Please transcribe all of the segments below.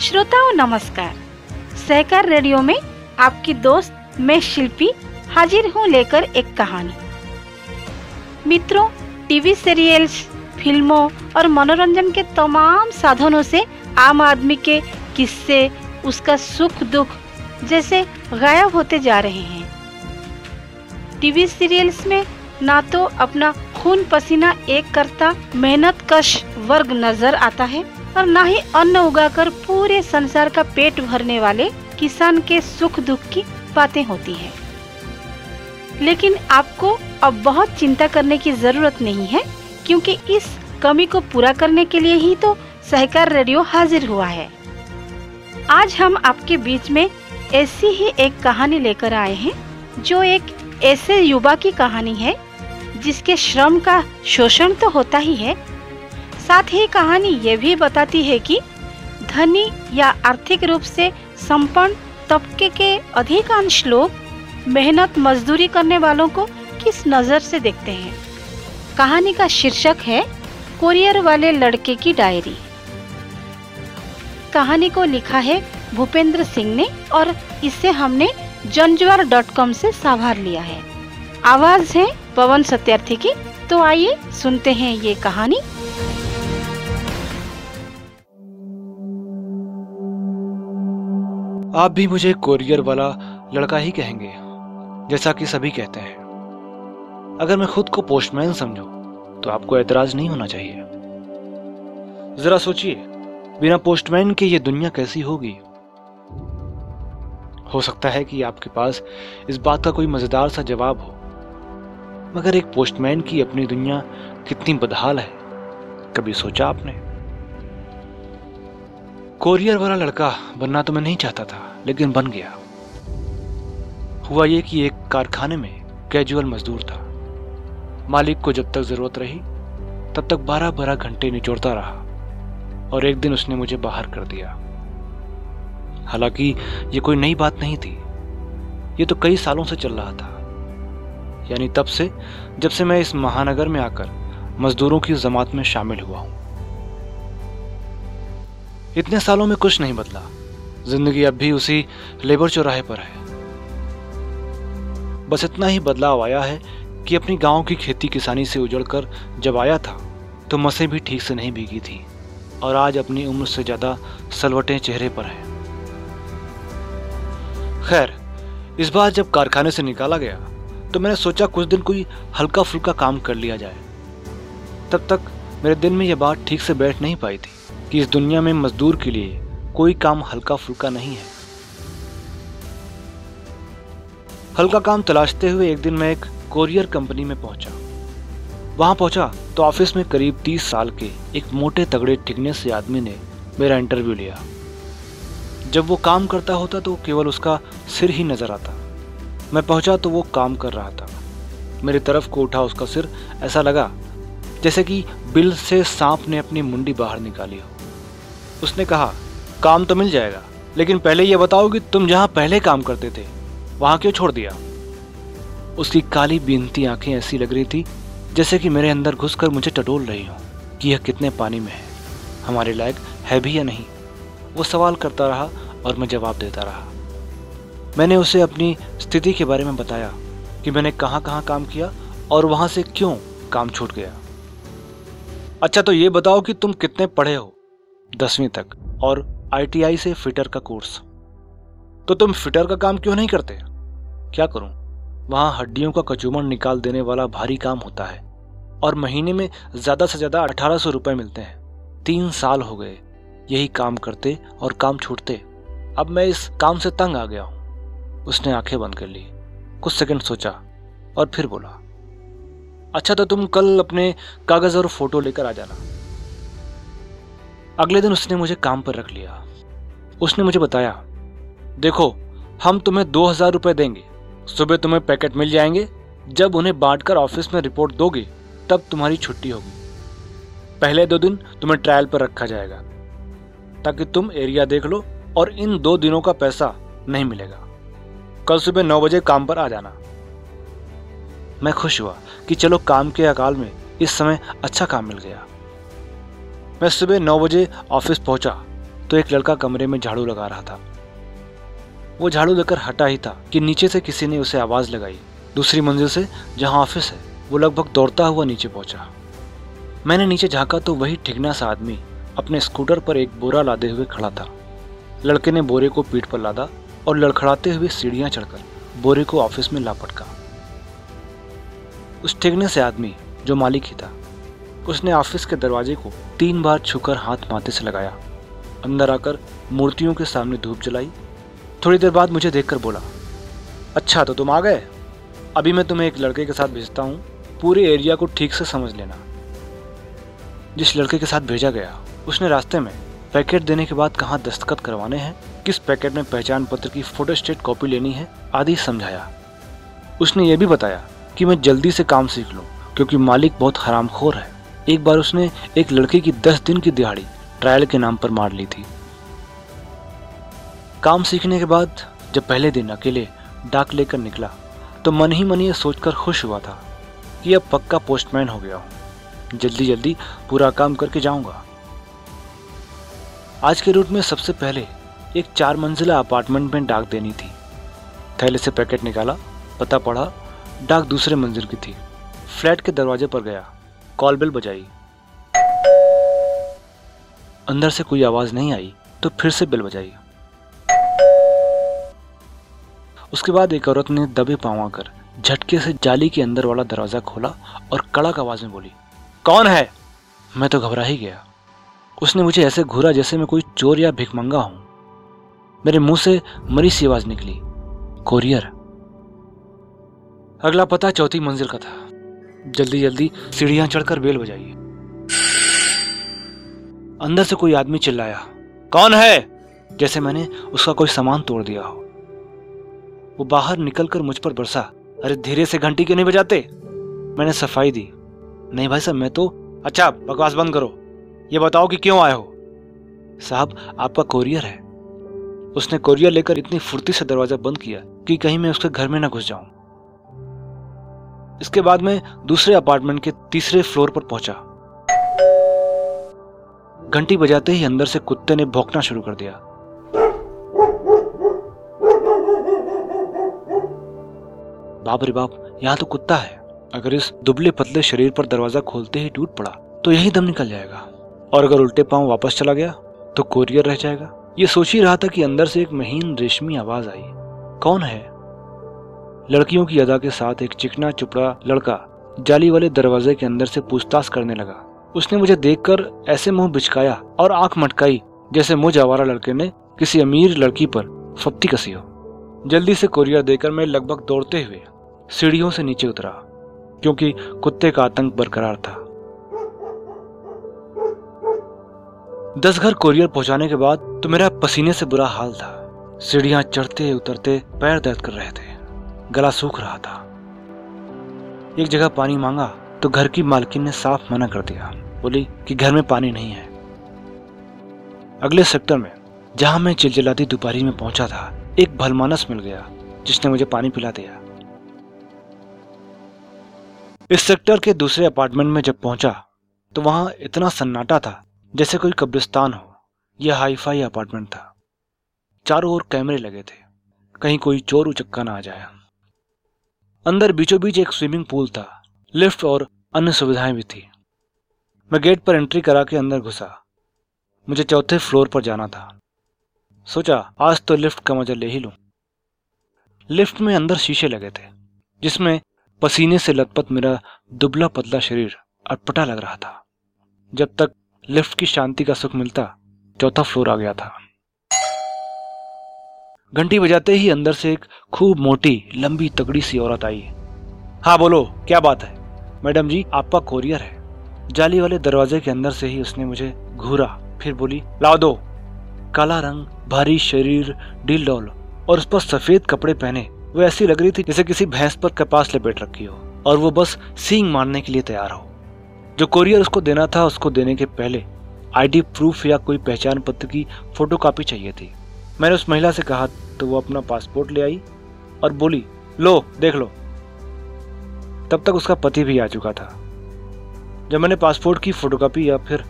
श्रोताओं, नमस्कार। सहकार रेडियो में आपकी दोस्त, मैं शिल्पी, हाजिर हूँ लेकर एक कहानी। मित्रों, टीवी सीरियल्स, फ़िल्मों और मनोरंजन के तमाम साधनों से आम आदमी के किस्से, उसका सुख दुख जैसे गायब होते जा रहे हैं। टीवी सीरियल्स में ना तो अपना खून पसीना एक करता मेहनत कश वर्ग नज़र आता है और न ही अन्न उगाकर पूरे संसार का पेट भरने वाले किसान के सुख दुख की बातें होती है। लेकिन आपको अब बहुत चिंता करने की ज़रूरत नहीं है, क्योंकि इस कमी को पूरा करने के लिए ही तो सहकार रेडियो हाजिर हुआ है। आज हम आपके बीच में ऐसी ही एक कहानी लेकर आए हैं, जो एक ऐसे युवा की कहानी है, जिसके श्रम का शोषण तो होता ही है साथ ही कहानी ये भी बताती है कि धनी या आर्थिक रूप से संपन्न, तबके के अधिकांश लोग मेहनत मजदूरी करने वालों को किस नज़र से देखते हैं? कहानी का शीर्षक है, कोरियर वाले लड़के की डायरी। कहानी को लिखा है भूपेंद्र सिंह ने और इसे हमने जनजुआर डॉट कॉम से साभार लिया है। आवाज़ है पवन सत्यार्थी की तो आइए सुनते हैं ये कहानी। आप भी मुझे कोरियर वाला लड़का ही कहेंगे, जैसा कि सभी कहते हैं। अगर मैं खुद को पोस्टमैन समझूं तो आपको एतराज़ नहीं होना चाहिए। जरा सोचिए, बिना पोस्टमैन के ये दुनिया कैसी होगी? हो सकता है कि आपके पास इस बात का कोई मज़ेदार सा जवाब हो, मगर एक पोस्टमैन की अपनी दुनिया कितनी बदहाल है, कभी सोचा आपने? कोरियर वाला लड़का बनना तो मैं नहीं चाहता था। लेकिन बन गया। हुआ ये कि एक कारखाने में कैजुअल मजदूर था। मालिक को जब तक ज़रूरत रही, तब तक बारह बारह घंटे निचोड़ता रहा और एक दिन उसने मुझे बाहर कर दिया। हालाँकि ये कोई नई बात नहीं थी। ये तो कई सालों से चल रहा था। यानी तब से, जब से मैं इस महानगर में आकर मजदूरों की जमात में शामिल हुआ हूँ। इतने सालों में कुछ नहीं बदला। ज़िंदगी अब भी उसी लेबर चौराहे पर है। बस इतना ही बदलाव आया है कि अपनी गाँव की खेती किसानी से उजड़कर जब आया था तो मसे भी ठीक से नहीं भीगी थी और आज अपनी उम्र से ज़्यादा सलवटें चेहरे पर हैं। खैर, इस बार जब कारखाने से निकाला गया तो मैंने सोचा कुछ दिन कोई हल्का फुल्का काम कर लिया जाए। तब तक मेरे दिन में यह बात ठीक से बैठ नहीं पाई थी कि इस दुनिया में मजदूर के लिए कोई काम हल्का फुल्का नहीं है। हल्का काम तलाशते हुए एक दिन मैं एक कोरियर कंपनी में पहुँचा। वहाँ पहुँचा तो ऑफ़िस में करीब तीस साल के एक मोटे तगड़े टिकने से आदमी ने मेरा इंटरव्यू लिया। जब वो काम करता होता तो केवल उसका सिर ही नज़र आता। मैं पहुँचा तो वो काम कर रहा था। मेरी तरफ़ को उठा उसका सिर, ऐसा लगा जैसे कि बिल से सांप ने अपनी मुंडी बाहर निकाली हो। उसने कहा काम तो मिल जाएगा, लेकिन पहले यह बताओ कि तुम जहाँ पहले काम करते थे, वहाँ क्यों छोड़ दिया? उसकी काली बीनती आँखें ऐसी लग रही थी, जैसे कि मेरे अंदर घुसकर मुझे टटोल रही हो कि यह कितने पानी में है, हमारे लायक है भी या नहीं। वो सवाल करता रहा और मैं जवाब देता रहा। मैंने उसे अपनी स्थिति के बारे में बताया कि मैंने कहाँ कहाँ काम किया और वहाँ से क्यों काम छूट गया। अच्छा तो ये बताओ कि तुम कितने पढ़े हो, दसवीं तक, और आईटीआई से फिटर का कोर्स। तो तुम फिटर का काम क्यों नहीं करते? क्या करूँ? वहाँ हड्डियों का कचूमर निकाल देने वाला भारी काम होता है, और महीने में ज़्यादा से ज़्यादा अठारह सौ रुपए मिलते हैं। तीन साल हो गए, यही काम करते और काम छूटते अब मैं इस काम से तंग आ गया हूँ। उसने आँखें बंद कर ली, कुछ सेकंड सोचा और फिर बोला अच्छा तो तुम कल अपने कागज़ और फ़ोटो लेकर आ जाना। अगले दिन उसने मुझे काम पर रख लिया। उसने मुझे बताया, देखो, हम तुम्हें दो हज़ार रुपए देंगे। सुबह तुम्हें पैकेट मिल जाएँगे। जब उन्हें बांटकर ऑफ़िस में रिपोर्ट दोगे, तब तुम्हारी छुट्टी होगी। पहले दो दिन तुम्हें ट्रायल पर रखा जाएगा, ताकि तुम एरिया देख लो और इन दो दिनों का पैसा नहीं मिलेगा। कल सुबह नौ बजे काम पर आ जाना। मैं खुश हुआ कि चलो काम के अकाल में इस समय अच्छा काम मिल गया। मैं सुबह नौ बजे ऑफ़िस पहुँचा तो एक लड़का कमरे में झाड़ू लगा रहा था। वो झाड़ू लेकर हटा ही था कि नीचे से किसी ने उसे आवाज़ लगाई। दूसरी मंजिल से, जहाँ ऑफ़िस है, वो लगभग दौड़ता हुआ नीचे पहुँचा। मैंने नीचे झांका तो वही ठिगना सा आदमी अपने स्कूटर पर एक बोरा लादे हुए खड़ा था। लड़के ने बोरे को पीठ पर लादा और लड़खड़ाते हुए सीढ़ियाँ चढ़कर बोरे को ऑफ़िस में ला पटका। उस ठिगने से आदमी, जो मालिक ही था, उसने ऑफ़िस के दरवाजे को तीन बार छुकर हाथ माथे से लगाया। अंदर आकर मूर्तियों के सामने धूप जलाई। थोड़ी देर बाद मुझे देखकर बोला अच्छा तो तुम आ गए? अभी मैं तुम्हें एक लड़के के साथ भेजता हूँ। पूरे एरिया को ठीक से समझ लेना। जिस लड़के के साथ भेजा गया, उसने रास्ते में पैकेट देने के बाद कहाँ दस्तखत करवाने हैं, किस पैकेट में पहचान पत्र की फ़ोटो फोटोस्टेट कॉपी लेनी है, आदि समझाया। उसने ये भी बताया कि मैं जल्दी से काम सीख लूँ, क्योंकि मालिक बहुत हरामखोर है। एक बार उसने एक लड़के की दस दिन की दिहाड़ी ट्रायल के नाम पर मार ली थी। काम सीखने के बाद, जब पहले दिन अकेले डाक लेकर निकला तो मन ही मन ये सोचकर खुश हुआ था कि अब पक्का पोस्टमैन हो गया हूँ। जल्दी जल्दी पूरा काम करके जाऊँगा। आज के रूट में सबसे पहले एक चार मंजिला अपार्टमेंट में डाक देनी थी। थैले से पैकेट निकाला, पता पढ़ा डाक दूसरे मंजिल की थी। फ्लैट के दरवाजे पर गया, कॉल बेल बजाई। अंदर से कोई आवाज़ नहीं आई तो फिर से बेल बजाई उसके बाद एक औरत ने दबे पाँव आकर झटके से जाली के अंदर वाला दरवाज़ा खोला और कड़क आवाज़ में बोली, कौन है? मैं तो घबरा ही गया। उसने मुझे ऐसे घूरा जैसे मैं कोई चोर या भिकमंगा हूँ। मेरे मुँह से मरी सी आवाज़ निकली, कोरियर। अगला पता चौथी मंजिल का था। जल्दी जल्दी सीढ़ियाँ चढ़कर बेल बजाई अंदर से कोई आदमी चिल्लाया, कौन है? जैसे मैंने उसका कोई सामान तोड़ दिया हो। वो बाहर निकलकर मुझ पर बरसा, अरे, धीरे से घंटी क्यों नहीं बजाते? मैंने सफ़ाई दी, नहीं भाई साहब, मैं तो अच्छा बकवास बंद करो। ये बताओ कि क्यों आए हो? साहब, आपका कोरियर है। उसने कोरियर लेकर इतनी फुर्ती से दरवाज़ा बंद किया कि कहीं मैं उसके घर में ना घुस जाऊँ। इसके बाद मैं दूसरे अपार्टमेंट के तीसरे फ्लोर पर पहुँचा। घंटी बजाते ही अंदर से कुत्ते ने भौंकना शुरू कर दिया। बाप रे बाप, यहाँ तो कुत्ता है। अगर इस दुबले पतले शरीर पर दरवाज़ा खोलते ही टूट पड़ा तो यही दम निकल जाएगा। और अगर उल्टे पाँव वापस चला गया तो कोरियर रह जाएगा। ये सोच ही रहा था कि अंदर से एक महीन रेशमी आवाज़ आई। कौन है? लड़कियों की अदा के साथ एक चिकना चुपड़ा लड़का जाली वाले दरवाजे के अंदर से पूछताछ करने लगा। उसने मुझे देखकर ऐसे मुँह बिचकाया और आँख मटकाई, जैसे मुझ आवारा लड़के ने किसी अमीर लड़की पर फप्ती कसी हो। जल्दी से कोरियर देकर मैं लगभग दौड़ते हुए सीढ़ियों से नीचे उतरा, क्योंकि कुत्ते का आतंक बरकरार था। दस घर कोरियर पहुँचाने के बाद तो मेरा पसीने से बुरा हाल था। सीढ़ियाँ चढ़ते उतरते पैर दर्द कर रहे थे, गला सूख रहा था। एक जगह पानी मांगा तो घर की मालकिन ने साफ़ मना कर दिया। बोली कि घर में पानी नहीं है। अगले सेक्टर में, जहाँ मैं चिलचिलाती दोपहरी में पहुँचा था, एक भलमानस मिल गया, जिसने मुझे पानी पिला दिया। इस सेक्टर के दूसरे अपार्टमेंट में जब पहुँचा तो वहाँ इतना सन्नाटा था, जैसे कोई कब्रिस्तान हो, यह हाईफाई अपार्टमेंट था। चारों ओर कैमरे लगे थे, कहीं कोई चोर उचक्का ना आ जाए। अंदर बीचों बीच एक स्विमिंग पूल था, लिफ्ट और अन्य सुविधाएँ भी थी। मैं गेट पर एंट्री करा के अंदर घुसा। मुझे चौथे फ्लोर पर जाना था। सोचा, आज तो लिफ्ट का मज़ा ले ही लूँ। लिफ्ट में अंदर शीशे लगे थे, जिसमें पसीने से लथपथ मेरा दुबला पतला शरीर अटपटा लग रहा था। जब तक लिफ्ट की शांति का सुख मिलता, चौथा फ्लोर आ गया था। घंटी बजाते ही अंदर से एक खूब मोटी, लंबी, तगड़ी सी औरत आई। हाँ बोलो, क्या बात है? मैडम जी, आपका कोरियर है। जाली वाले दरवाजे के अंदर से ही उसने मुझे घूरा। फिर बोली ला दो। काला रंग, भारी शरीर डील और उस पर सफ़ेद कपड़े पहने, वो ऐसी लग रही थी जैसे किसी भैंस पर कपास लपेट रखी हो और वो बस सींग मारने के लिए तैयार हो। जो कोरियर उसको देना था, उसको देने के पहले आईडी प्रूफ या कोई पहचान पत्र की फ़ोटो कॉपी चाहिए थी। मैंने उस महिला से कहा तो वो अपना पासपोर्ट ले आई और बोली, लो, देख लो। तब तक उसका पति भी आ चुका था। जब मैंने पासपोर्ट की फोटोकॉपी या फिर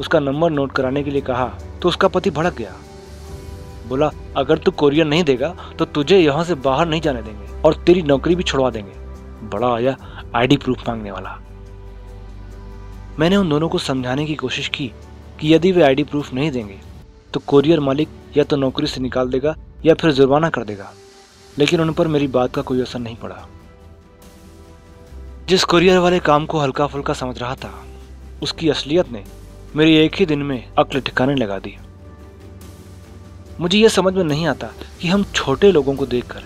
उसका नंबर नोट कराने के लिए कहा तो उसका पति भड़क गया। बोला, अगर तू कोरियर नहीं देगा तो तुझे यहाँ से बाहर नहीं जाने देंगे और तेरी नौकरी भी छुड़वा देंगे। बड़ा आया आईडी प्रूफ मांगने वाला। मैंने उन दोनों को समझाने की कोशिश की कि यदि वे आईडी प्रूफ नहीं देंगे तो कोरियर मालिक या तो नौकरी से निकाल देगा या फिर जुर्माना कर देगा, लेकिन उन पर मेरी बात का कोई असर नहीं पड़ा। जिस कोरियर वाले काम को हल्का फुल्का समझ रहा था, उसकी असलियत ने मेरी एक ही दिन में अक्ल ठिकाने लगा दी। मुझे यह समझ में नहीं आता कि हम छोटे लोगों को देखकर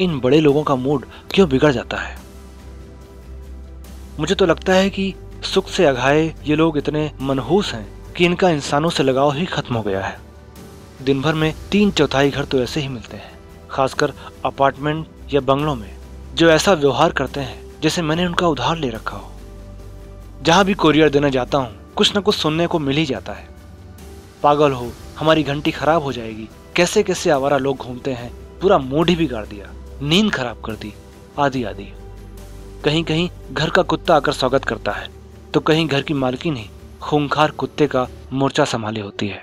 इन बड़े लोगों का मूड क्यों बिगड़ जाता है। मुझे तो लगता है कि सुख से अघाए ये लोग इतने मनहूस हैं कि इनका इंसानों से लगाव ही खत्म हो गया है। दिन भर में तीन चौथाई घर तो ऐसे ही मिलते हैं, खासकर अपार्टमेंट या बंगलों में, जो ऐसा व्यवहार करते हैं जैसे मैंने उनका उधार ले रखा हो। जहाँ भी कोरियर देने जाता हूँ, कुछ न कुछ सुनने को मिल ही जाता है। पागल हो, हमारी घंटी खराब हो जाएगी। कैसे कैसे आवारा लोग घूमते हैं, पूरा मूड ही बिगाड़ दिया, नींद खराब कर दी आदि आदि कहीं कहीं घर का कुत्ता आकर स्वागत करता है तो कहीं घर की मालकिन ही खूंखार कुत्ते का मोर्चा संभाली होती है।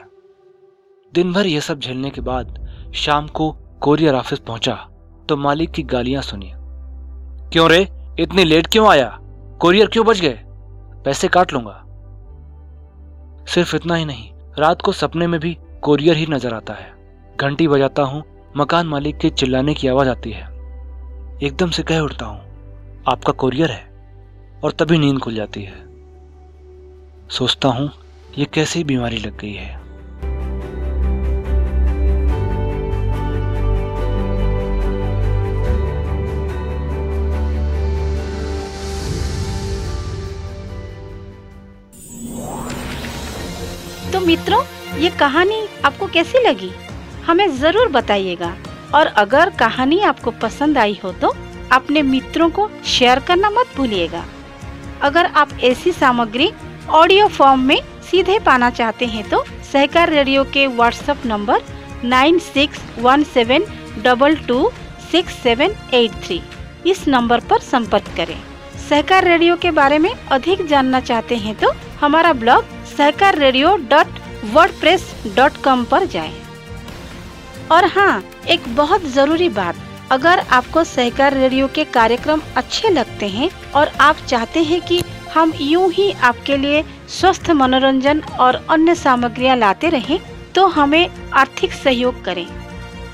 दिन भर यह सब झेलने के बाद शाम को कोरियर ऑफ़िस पहुँचा तो मालिक की गालियाँ सुनी। क्यों रे? इतनी लेट क्यों आया? कोरियर क्यों बच गए? पैसे काट लूँगा। सिर्फ़ इतना ही नहीं, रात को सपने में भी कोरियर ही नज़र आता है। घंटी बजाता हूँ, मकान मालिक के चिल्लाने की आवाज़ आती है। एकदम से कह उठता हूँ, आपका कोरियर है, और तभी नींद खुल जाती है। सोचता हूँ, ये कैसी बीमारी लग गई है? मित्रों, ये कहानी आपको कैसी लगी? हमें ज़रूर बताइएगा। और अगर कहानी आपको पसंद आई हो तो अपने मित्रों को शेयर करना मत भूलिएगा। अगर आप ऐसी सामग्री ऑडियो फॉर्म में सीधे पाना चाहते हैं तो सहकार रेडियो के WhatsApp number nine six one seven double two six seven eight three. इस नंबर पर संपर्क करें। सहकार रेडियो के बारे में अधिक जानना चाहते हैं तो हमारा blog Sahkar radio dot WordPress dot com पर जाए। और हाँ एक बहुत ज़रूरी बात, अगर आपको सहकार रेडियो के कार्यक्रम अच्छे लगते हैं और आप चाहते हैं कि हम यूँ ही आपके लिए स्वस्थ मनोरंजन और अन्य सामग्रियाँ लाते रहें तो हमें आर्थिक सहयोग करें।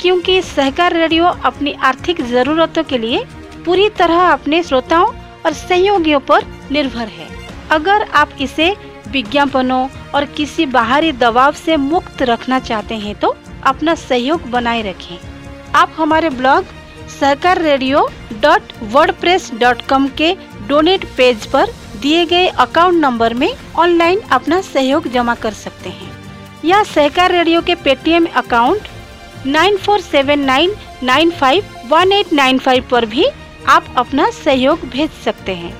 क्योंकि सहकार रेडियो अपनी आर्थिक जरूरतों के लिए पूरी तरह अपने श्रोताओं और सहयोगियों पर निर्भर है। अगर आप इसे विज्ञापनों और किसी बाहरी दबाव से मुक्त रखना चाहते हैं तो अपना सहयोग बनाए रखें। आप हमारे blog Sahkar radio dot WordPress dot com के डोनेट पेज पर दिए गए अकाउंट नंबर में ऑनलाइन अपना सहयोग जमा कर सकते हैं। या सहकार रेडियो के Paytm account nine four seven nine nine five one eight nine five पर भी आप अपना सहयोग भेज सकते हैं।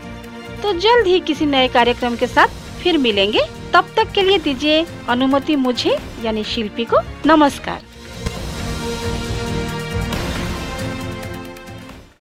तो जल्द ही किसी नए कार्यक्रम के साथ फिर मिलेंगे। तब तक के लिए दीजिए अनुमति मुझे यानी शिल्पी को नमस्कार।